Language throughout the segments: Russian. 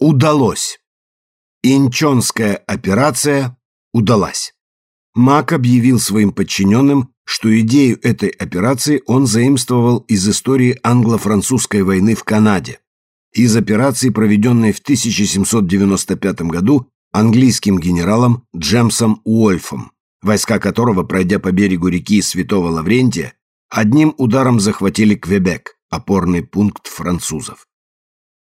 Удалось. Инчонская операция удалась. Мак объявил своим подчиненным, что идею этой операции он заимствовал из истории англо-французской войны в Канаде, из операции, проведенной в 1795 году английским генералом Джемсом Уольфом, войска которого, пройдя по берегу реки Святого Лаврентия, одним ударом захватили Квебек, опорный пункт французов.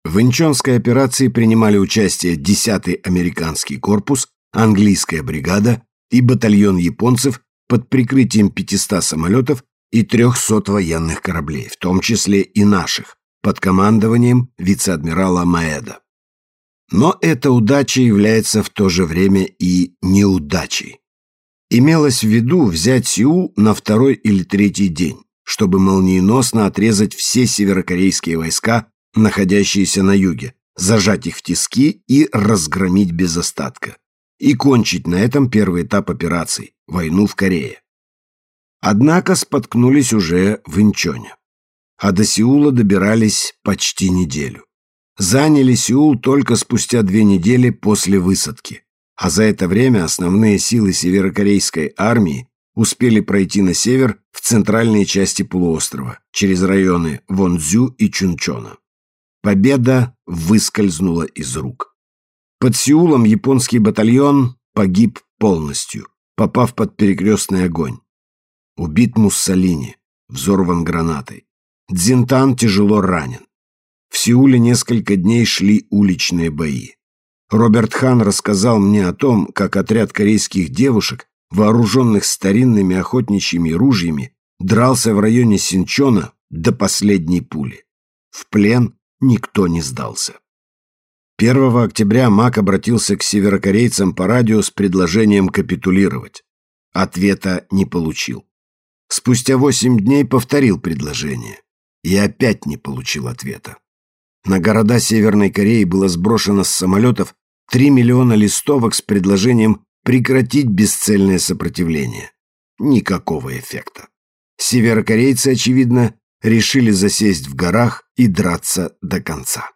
В Инчонской операции принимали участие 10-й американский корпус, английская бригада и батальон японцев под прикрытием 500 самолетов и 300 военных кораблей, в том числе и наших, под командованием вице-адмирала Маэда. Но эта удача является в то же время и неудачей. Имелось в виду взять Сеул на второй или третий день, чтобы молниеносно отрезать все северокорейские войска, находящиеся на юге, зажать их в тиски и разгромить без остатка. И кончить на этом первый этап операций – войну в Корее. Однако споткнулись уже в Инчоне. А до Сеула добирались почти неделю заняли Сеул только спустя две недели после высадки, а за это время основные силы северокорейской армии успели пройти на север в центральные части полуострова, через районы Вонзю и Чунчона. Победа выскользнула из рук. Под Сеулом японский батальон погиб полностью, попав под перекрестный огонь. Убит Муссолини, взорван гранатой. Дзинтан тяжело ранен. В Сеуле несколько дней шли уличные бои. Роберт Хан рассказал мне о том, как отряд корейских девушек, вооруженных старинными охотничьими ружьями, дрался в районе Синчона до последней пули. В плен никто не сдался. 1 октября Мак обратился к северокорейцам по радио с предложением капитулировать. Ответа не получил. Спустя восемь дней повторил предложение. И опять не получил ответа. На города Северной Кореи было сброшено с самолетов 3 миллиона листовок с предложением прекратить бесцельное сопротивление. Никакого эффекта. Северокорейцы, очевидно, решили засесть в горах и драться до конца.